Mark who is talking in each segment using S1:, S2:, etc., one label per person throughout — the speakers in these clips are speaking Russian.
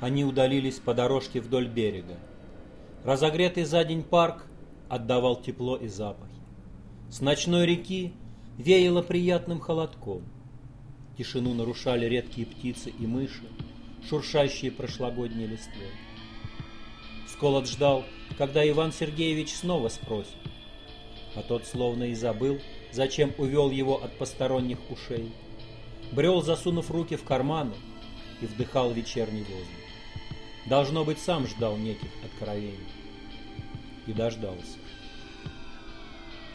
S1: Они удалились по дорожке вдоль берега. Разогретый за день парк отдавал тепло и запахи. С ночной реки веяло приятным холодком. Тишину нарушали редкие птицы и мыши, шуршащие прошлогодней листвой. Сколот ждал, когда Иван Сергеевич снова спросит. А тот словно и забыл, зачем увел его от посторонних ушей. Брел, засунув руки в карманы, и вдыхал вечерний воздух. Должно быть, сам ждал неких откровений. И дождался.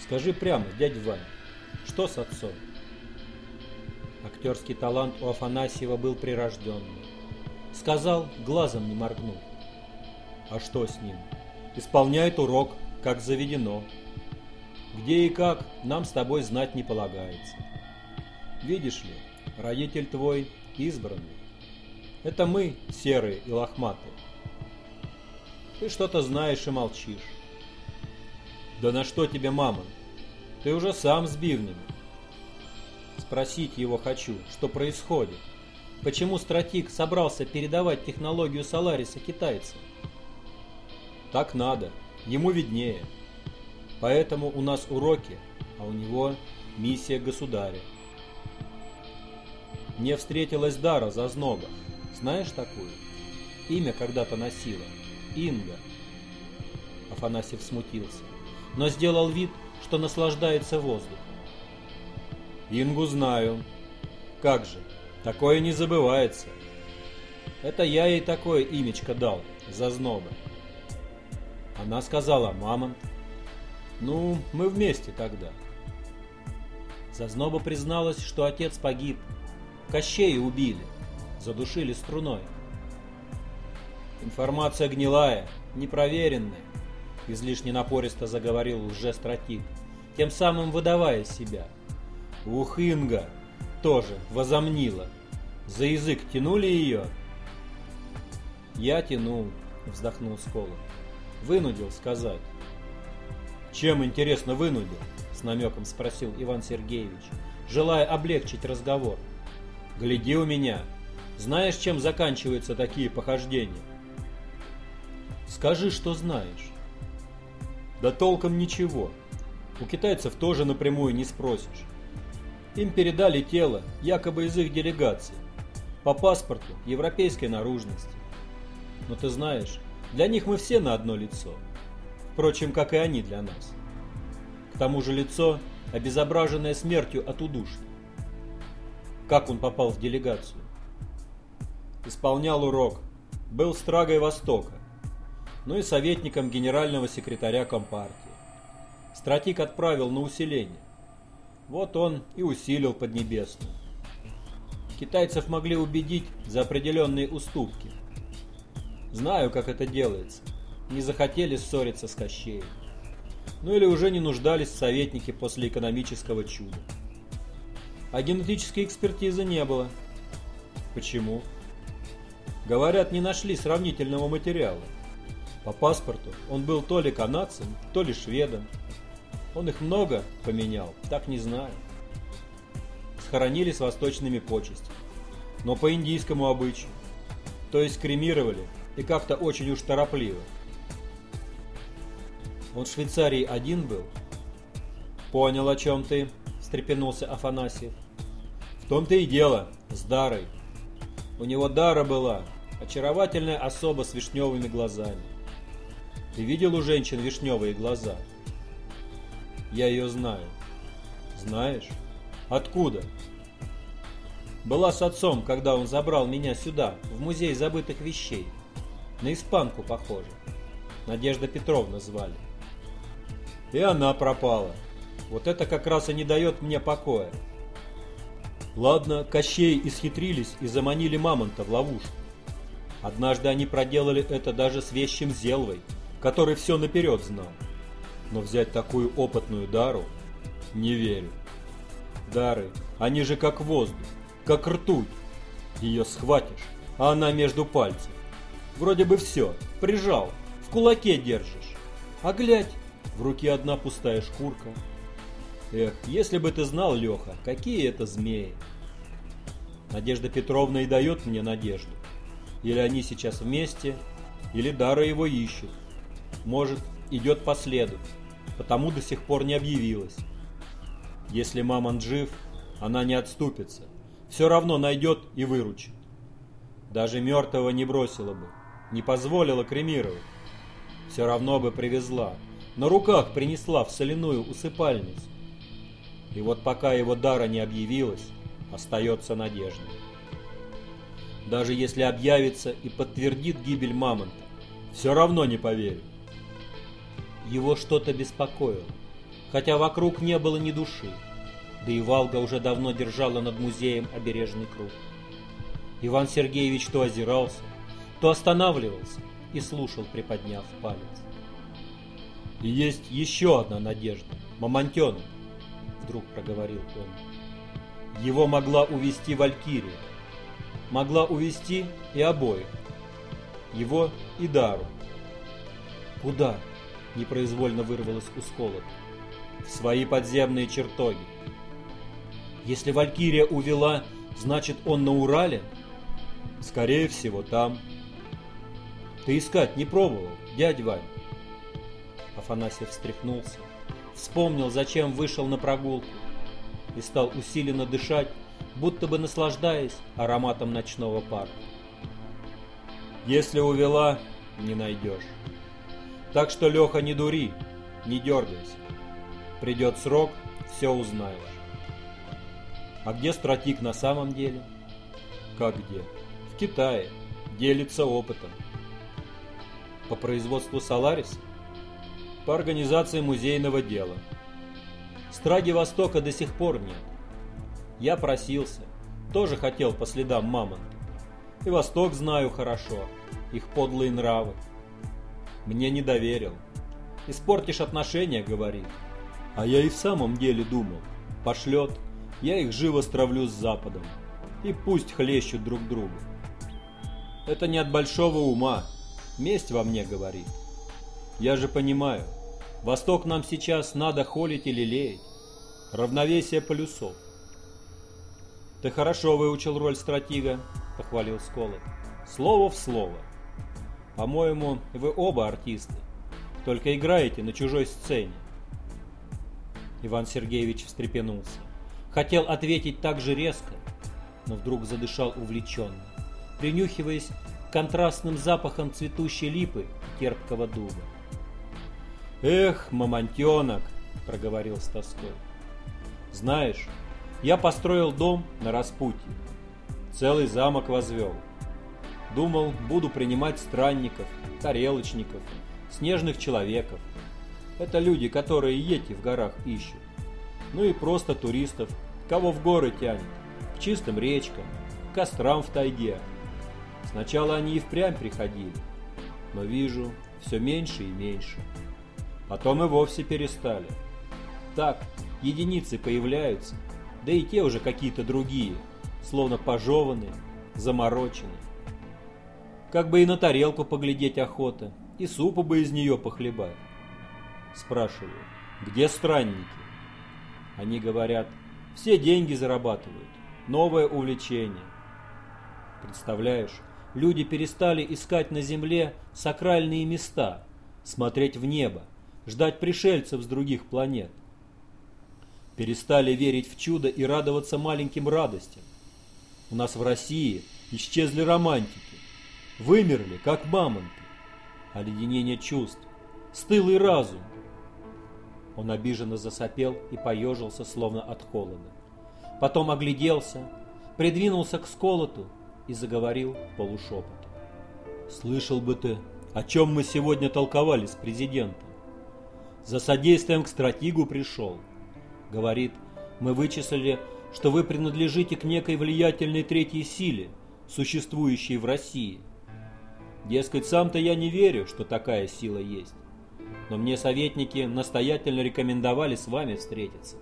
S1: Скажи прямо, дядя Ваня, что с отцом? Актерский талант у Афанасьева был прирожденный. Сказал, глазом не моргнув. А что с ним? Исполняет урок, как заведено. Где и как, нам с тобой знать не полагается. Видишь ли, родитель твой избранный. Это мы, серые и лохматые. Ты что-то знаешь и молчишь. Да на что тебе мама? Ты уже сам с бивнями. Спросить его хочу, что происходит. Почему стратик собрался передавать технологию Солариса китайцам? Так надо, ему виднее. Поэтому у нас уроки, а у него миссия государя. Мне встретилась Дара Зазноба. Знаешь такую? Имя когда-то носила. Инга. Афанасьев смутился, но сделал вид, что наслаждается воздухом. Ингу знаю. Как же, такое не забывается. Это я ей такое имечко дал, Зазноба. Она сказала, мамонт. Ну, мы вместе тогда. Зазноба призналась, что отец погиб. Кощея убили задушили струной. Информация гнилая, непроверенная, излишне напористо заговорил лжестратик, тем самым выдавая себя. Ух, Инга тоже возомнила. За язык тянули ее? Я тянул, вздохнул Сколов. Вынудил сказать. Чем, интересно, вынудил? С намеком спросил Иван Сергеевич, желая облегчить разговор. Гляди у меня, знаешь, чем заканчиваются такие похождения? Скажи, что знаешь. Да толком ничего. У китайцев тоже напрямую не спросишь. Им передали тело, якобы из их делегации. По паспорту европейской наружности. Но ты знаешь, для них мы все на одно лицо. Впрочем, как и они для нас. К тому же лицо, обезображенное смертью от удушья. Как он попал в делегацию? Исполнял урок, был страгой Востока, ну и советником генерального секретаря Компартии. Стратик отправил на усиление. Вот он и усилил Поднебесную. Китайцев могли убедить за определенные уступки. Знаю, как это делается. Не захотели ссориться с Кощеем. Ну или уже не нуждались в советнике после экономического чуда. А генетической экспертизы не было. Почему? Говорят, не нашли сравнительного материала. По паспорту он был то ли канадцем, то ли шведом. Он их много поменял, так не знаю. Схоронили с восточными почестями, но по индийскому обычаю. То есть кремировали, и как-то очень уж торопливо. Он в Швейцарии один был? Понял, о чем ты, встрепенулся Афанасьев. В том-то и дело, с Дарой. У него дара была, очаровательная особа с вишневыми глазами. Ты видел у женщин вишневые глаза? Я ее знаю. Знаешь? Откуда? Была с отцом, когда он забрал меня сюда, в музей забытых вещей. На испанку похоже. Надежда Петровна звали. И она пропала. Вот это как раз и не дает мне покоя. Ладно, Кощей исхитрились и заманили Мамонта в ловушку. Однажды они проделали это даже с вещим Зелвой, который все наперед знал. Но взять такую опытную Дару не верю. Дары, они же как воздух, как ртуть. Ее схватишь, а она между пальцев. Вроде бы все, прижал, в кулаке держишь. А глядь, в руке одна пустая шкурка, Эх, если бы ты знал, Леха, какие это змеи. Надежда Петровна и дает мне надежду. Или они сейчас вместе, или Дара его ищет. Может, идет по следу, потому до сих пор не объявилась. Если Мамонт жив, она не отступится. Все равно найдет и выручит. Даже мертвого не бросила бы, не позволила кремировать. Все равно бы привезла, на руках принесла в соляную усыпальницу. И вот пока его дара не объявилась, остается надежда. Даже если объявится и подтвердит гибель мамонта, все равно не поверю. Его что-то беспокоило, хотя вокруг не было ни души, да и Валга уже давно держала над музеем обережный круг. Иван Сергеевич то озирался, то останавливался и слушал, приподняв палец. И есть еще одна надежда. Мамонтенок, вдруг проговорил он. Его могла увести Валькирия. Могла увести и обоих. Его и Дару. Куда? Непроизвольно вырвалось у Сколота. В свои подземные чертоги. Если Валькирия увела, значит он на Урале? Скорее всего, там. Ты искать не пробовал, дядь Вань? Афанасьев встряхнулся, вспомнил, зачем вышел на прогулку и стал усиленно дышать, будто бы наслаждаясь ароматом ночного парка. Если увела, не найдешь. Так что, Леха, не дури, не дергайся. Придет срок, все узнаешь. А где стратик на самом деле? Как где? В Китае. Делится опытом. По производству Солариса? по организации музейного дела. Страги Востока до сих пор нет. Я просился, тоже хотел по следам мамонта. И Восток знаю хорошо, их подлые нравы. Мне не доверил. Испортишь отношения, говорит. А я и в самом деле думал, пошлет, я их живо стравлю с Западом. И пусть хлещут друг друга. Это не от большого ума, месть во мне говорит. Я же понимаю, Восток нам сейчас надо холить или леять. Равновесие полюсов. Ты хорошо выучил роль стратега, похвалил Сколот. Слово в слово. По-моему, вы оба артисты, только играете на чужой сцене. Иван Сергеевич встрепенулся. Хотел ответить так же резко, но вдруг задышал увлеченно, принюхиваясь к контрастным запахам цветущей липы и терпкого дуба. «Эх, мамонтенок!» — проговорил с тоской. «Знаешь, я построил дом на распутье, целый замок возвел. Думал, буду принимать странников, тарелочников, снежных человеков. Это люди, которые ети в горах ищут. Ну и просто туристов, кого в горы тянет, к чистым речкам, к кострам в тайге. Сначала они и впрямь приходили, но вижу, все меньше и меньше. Потом и вовсе перестали. Так, единицы появляются, да и те уже какие-то другие, словно пожеванные, замороченные. Как бы и на тарелку поглядеть охота, и супа бы из нее похлебать. Спрашиваю, где странники? Они говорят, все деньги зарабатывают, новое увлечение. Представляешь, люди перестали искать на земле сакральные места, смотреть в небо, ждать пришельцев с других планет. Перестали верить в чудо и радоваться маленьким радостям. У нас в России исчезли романтики, вымерли, как мамонты. Оледенение чувств, стылый разум. Он обиженно засопел и поежился, словно от холода. Потом огляделся, придвинулся к сколоту и заговорил полушепотом. «Слышал бы ты, о чем мы сегодня толковали с президентом. За содействием к стратегу пришел. Говорит, мы вычислили, что вы принадлежите к некой влиятельной третьей силе, существующей в России. Дескать, сам-то я не верю, что такая сила есть. Но мне советники настоятельно рекомендовали с вами встретиться.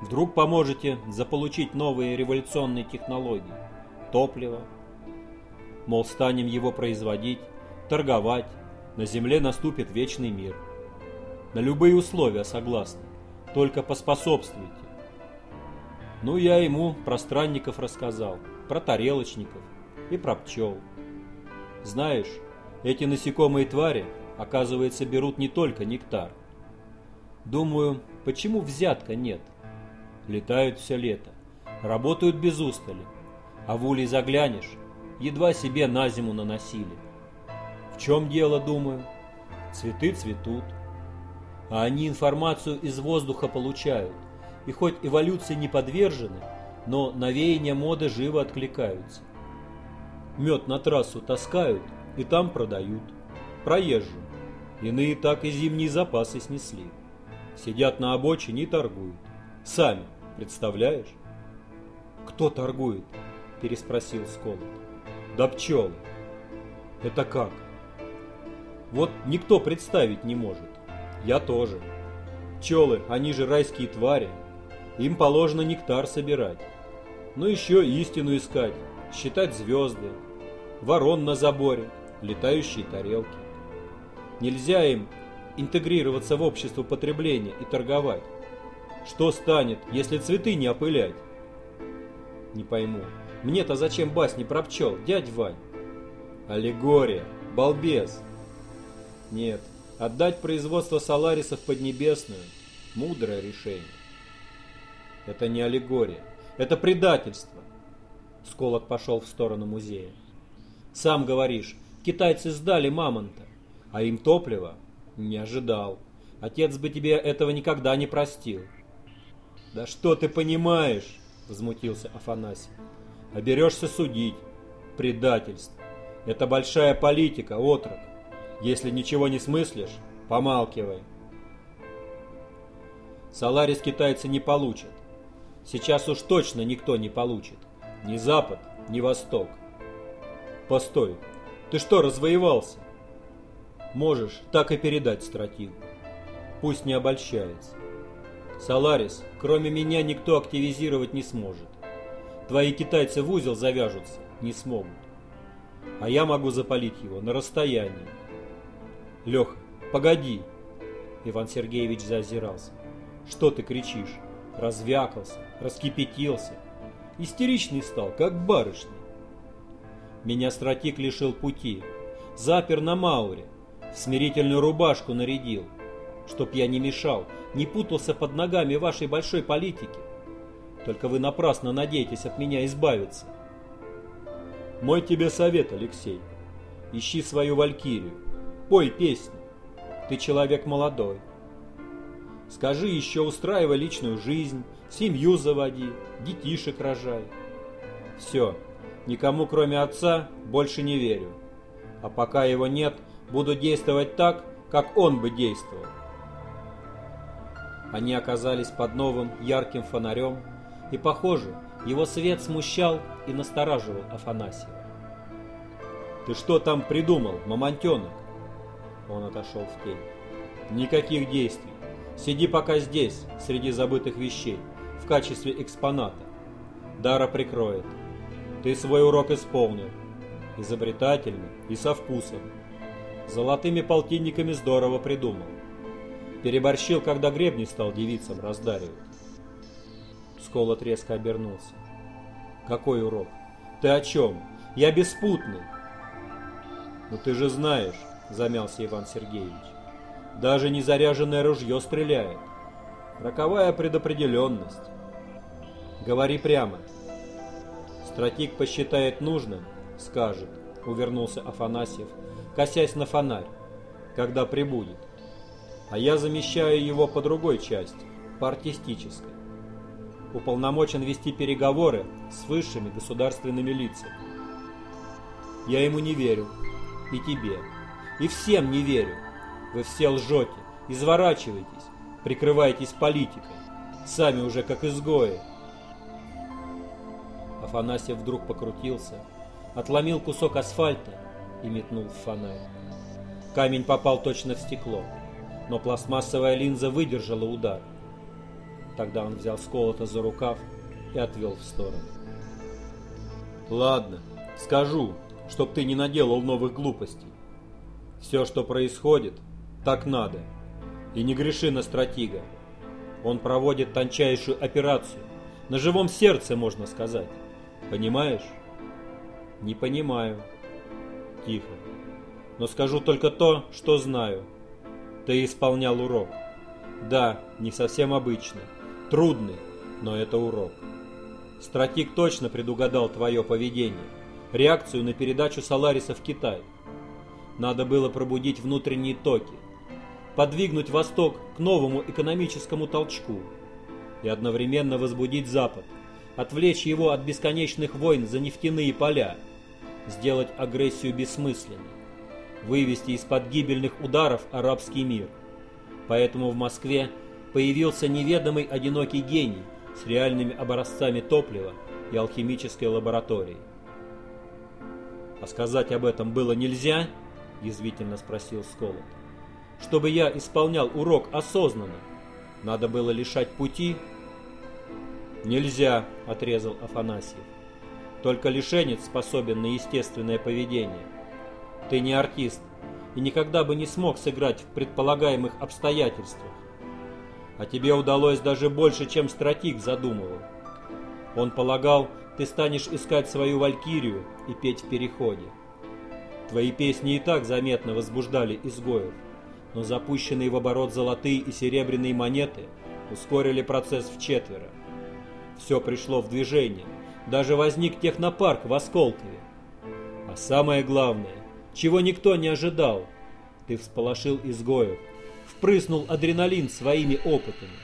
S1: Вдруг поможете заполучить новые революционные технологии, топливо. Мол, станем его производить, торговать, на земле наступит вечный мир. На любые условия согласны. Только поспособствуйте. Ну, я ему про странников рассказал, про тарелочников и про пчел. Знаешь, эти насекомые твари, оказывается, берут не только нектар. Думаю, почему взятка нет? Летают все лето, работают без устали, а в улей заглянешь, едва себе на зиму наносили. В чем дело, думаю? Цветы цветут, а они информацию из воздуха получают, и хоть эволюции не подвержены, но навеяния моды живо откликаются. Мед на трассу таскают и там продают. Проезжим. Иные так и зимние запасы снесли. Сидят на обочине и торгуют. Сами, представляешь? Кто торгует? Переспросил Сколот. Да пчелы. Это как? Вот никто представить не может. Я тоже. Пчелы, они же райские твари. Им положено нектар собирать. Ну еще истину искать, считать звезды, ворон на заборе, летающие тарелки. Нельзя им интегрироваться в общество потребления и торговать. Что станет, если цветы не опылять? Не пойму. Мне-то зачем басни про пчел, дядь Вань? Аллегория, балбес. Нет, отдать производство Соларисов Поднебесную – мудрое решение. Это не аллегория, это предательство. Сколок пошел в сторону музея. Сам говоришь, китайцы сдали мамонта, а им топливо не ожидал. Отец бы тебе этого никогда не простил. Да что ты понимаешь, возмутился Афанасий. А берешься судить. Предательство. Это большая политика, отрок. Если ничего не смыслишь, помалкивай. Соларис китайцы не получат. Сейчас уж точно никто не получит. Ни Запад, ни Восток. Постой, ты что, развоевался? Можешь так и передать стратегу. Пусть не обольщается. Соларис, кроме меня, никто активизировать не сможет. Твои китайцы в узел завяжутся, не смогут. А я могу запалить его на расстоянии. Леха, погоди. Иван Сергеевич заозирался. Что ты кричишь? Развякался, раскипятился. Истеричный стал, как барышня. Меня стратик лишил пути, запер на Мауре, в смирительную рубашку нарядил, чтоб я не мешал, не путался под ногами вашей большой политики. Только вы напрасно надеетесь от меня избавиться. Мой тебе совет, Алексей. Ищи свою валькирию, пой песни. Ты человек молодой. Скажи еще, устраивай личную жизнь, семью заводи, детишек рожай. Все, никому кроме отца больше не верю. А пока его нет, буду действовать так, как он бы действовал. Они оказались под новым ярким фонарем, и, похоже, его свет смущал и настораживал Афанасьева. «Ты что там придумал, мамонтенок?» Он отошел в тень. «Никаких действий. Сиди пока здесь, среди забытых вещей, в качестве экспоната. Дара прикроет. Ты свой урок исполнил. Изобретательно и со вкусом. Золотыми полтинниками здорово придумал. Переборщил, когда гребни стал девицам раздаривать. Сколот резко обернулся. Какой урок? Ты о чем? Я беспутный. Ну ты же знаешь, замялся Иван Сергеевич. Даже незаряженное ружье стреляет. Роковая предопределенность. Говори прямо. Стратик посчитает нужным, скажет, увернулся Афанасьев, косясь на фонарь, когда прибудет. А я замещаю его по другой части, по артистической. Уполномочен вести переговоры с высшими государственными лицами. Я ему не верю, и тебе, и всем не верю. Вы все лжете, изворачиваетесь, прикрываетесь политикой, сами уже как изгои. Афанасьев вдруг покрутился, отломил кусок асфальта и метнул в фонарь. Камень попал точно в стекло, но пластмассовая линза выдержала удар. Тогда он взял сколото за рукав и отвел в сторону. «Ладно, скажу, чтоб ты не наделал новых глупостей. Все, что происходит, так надо. И не греши на стратега. Он проводит тончайшую операцию. На живом сердце, можно сказать. Понимаешь? Не понимаю. тихо. «Но скажу только то, что знаю. Ты исполнял урок. Да, не совсем обычный, трудный, но это урок. Стратик точно предугадал твое поведение, реакцию на передачу Солариса в Китай. Надо было пробудить внутренние токи, подвигнуть Восток к новому экономическому толчку и одновременно возбудить Запад, отвлечь его от бесконечных войн за нефтяные поля, сделать агрессию бессмысленной, вывести из-под гибельных ударов арабский мир. Поэтому в Москве появился неведомый одинокий гений с реальными образцами топлива и алхимической лабораторией. «А сказать об этом было нельзя?» – язвительно спросил Сколот. «Чтобы я исполнял урок осознанно, надо было лишать пути?» «Нельзя», – отрезал Афанасьев. «Только лишенец способен на естественное поведение. Ты не артист и никогда бы не смог сыграть в предполагаемых обстоятельствах. А тебе удалось даже больше, чем стратик задумывал. Он полагал, ты станешь искать свою валькирию и петь в переходе. Твои песни и так заметно возбуждали изгоев, но запущенные в оборот золотые и серебряные монеты ускорили процесс в четверо. Все пришло в движение, даже возник технопарк в Осколкове. А самое главное, чего никто не ожидал, ты всполошил изгоев, впрыснул адреналин своими опытами.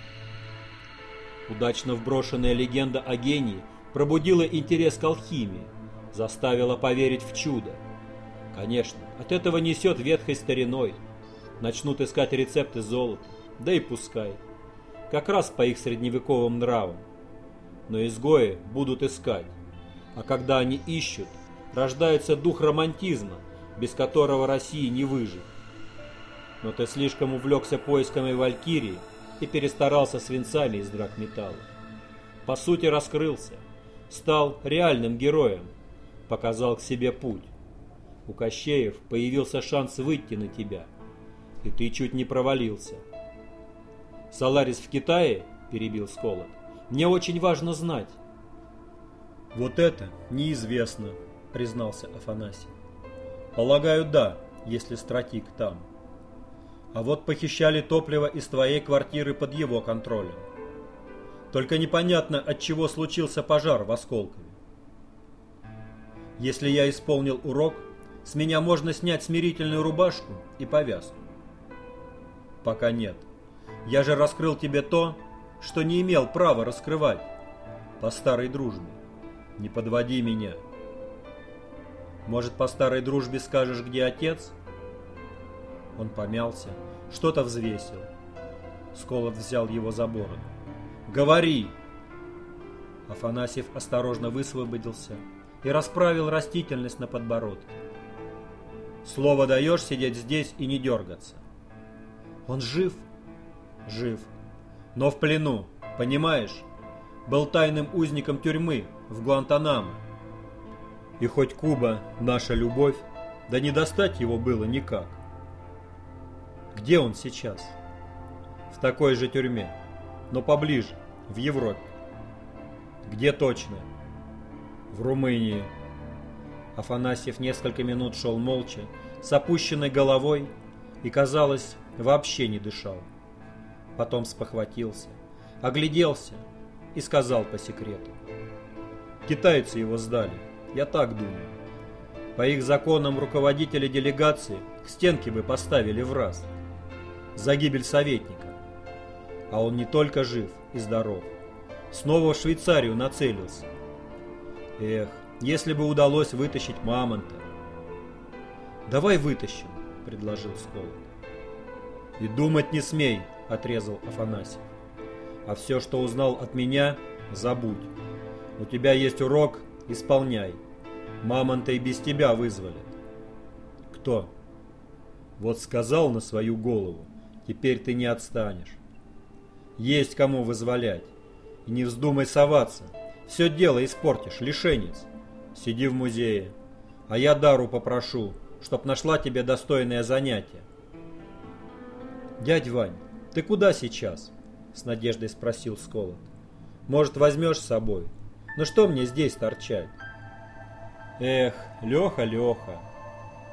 S1: Удачно вброшенная легенда о гении пробудила интерес к алхимии, заставила поверить в чудо. Конечно, от этого несет ветхой стариной. Начнут искать рецепты золота, да и пускай. Как раз по их средневековым нравам. Но изгои будут искать. А когда они ищут, рождается дух романтизма, без которого России не выжить но ты слишком увлекся поисками Валькирии и перестарался свинцами из драгметалла. По сути, раскрылся, стал реальным героем, показал к себе путь. У Кощеев появился шанс выйти на тебя, и ты чуть не провалился. «Соларис в Китае?» – перебил Сколот. «Мне очень важно знать». «Вот это неизвестно», – признался Афанасий. «Полагаю, да, если стратик там». А вот похищали топливо из твоей квартиры под его контролем. Только непонятно, от чего случился пожар в Осколкове. Если я исполнил урок, с меня можно снять смирительную рубашку и повязку. Пока нет. Я же раскрыл тебе то, что не имел права раскрывать. По старой дружбе. Не подводи меня. Может, по старой дружбе скажешь, где отец? Он помялся, что-то взвесил. Сколот взял его за бороду. «Говори!» Афанасьев осторожно высвободился и расправил растительность на подбородке. «Слово даешь сидеть здесь и не дергаться?» «Он жив?» «Жив. Но в плену, понимаешь? Был тайным узником тюрьмы в Гуантанамо. И хоть Куба — наша любовь, да не достать его было никак. Где он сейчас? В такой же тюрьме, но поближе, в Европе. Где точно? В Румынии. Афанасьев несколько минут шел молча, с опущенной головой и, казалось, вообще не дышал. Потом спохватился, огляделся и сказал по секрету. Китайцы его сдали, я так думаю. По их законам руководители делегации к стенке бы поставили в раз – за гибель советника. А он не только жив и здоров. Снова в Швейцарию нацелился. Эх, если бы удалось вытащить мамонта. «Давай вытащим», — предложил Сколот. «И думать не смей», — отрезал Афанасьев. «А все, что узнал от меня, забудь. У тебя есть урок, исполняй. Мамонта и без тебя вызвали». «Кто?» «Вот сказал на свою голову. Теперь ты не отстанешь. Есть кому вызволять. И не вздумай соваться. Все дело испортишь, лишенец. Сиди в музее. А я Дару попрошу, чтоб нашла тебе достойное занятие. Дядь Вань, ты куда сейчас? С надеждой спросил Сколот. Может, возьмешь с собой? Ну что мне здесь торчать? Эх, Леха, Леха,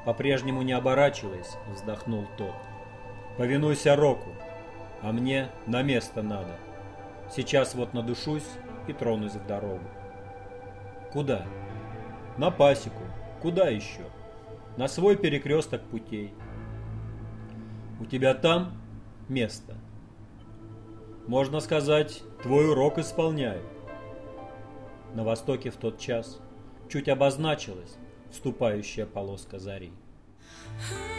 S1: По-прежнему не оборачиваясь, вздохнул тот. Повинуйся Року, а мне на место надо. Сейчас вот надушусь и тронусь в дорогу. Куда? На пасеку. Куда еще? На свой перекресток путей. У тебя там место. Можно сказать, твой урок исполняю. На востоке в тот час чуть обозначилась вступающая полоска зари.
S2: Ooh.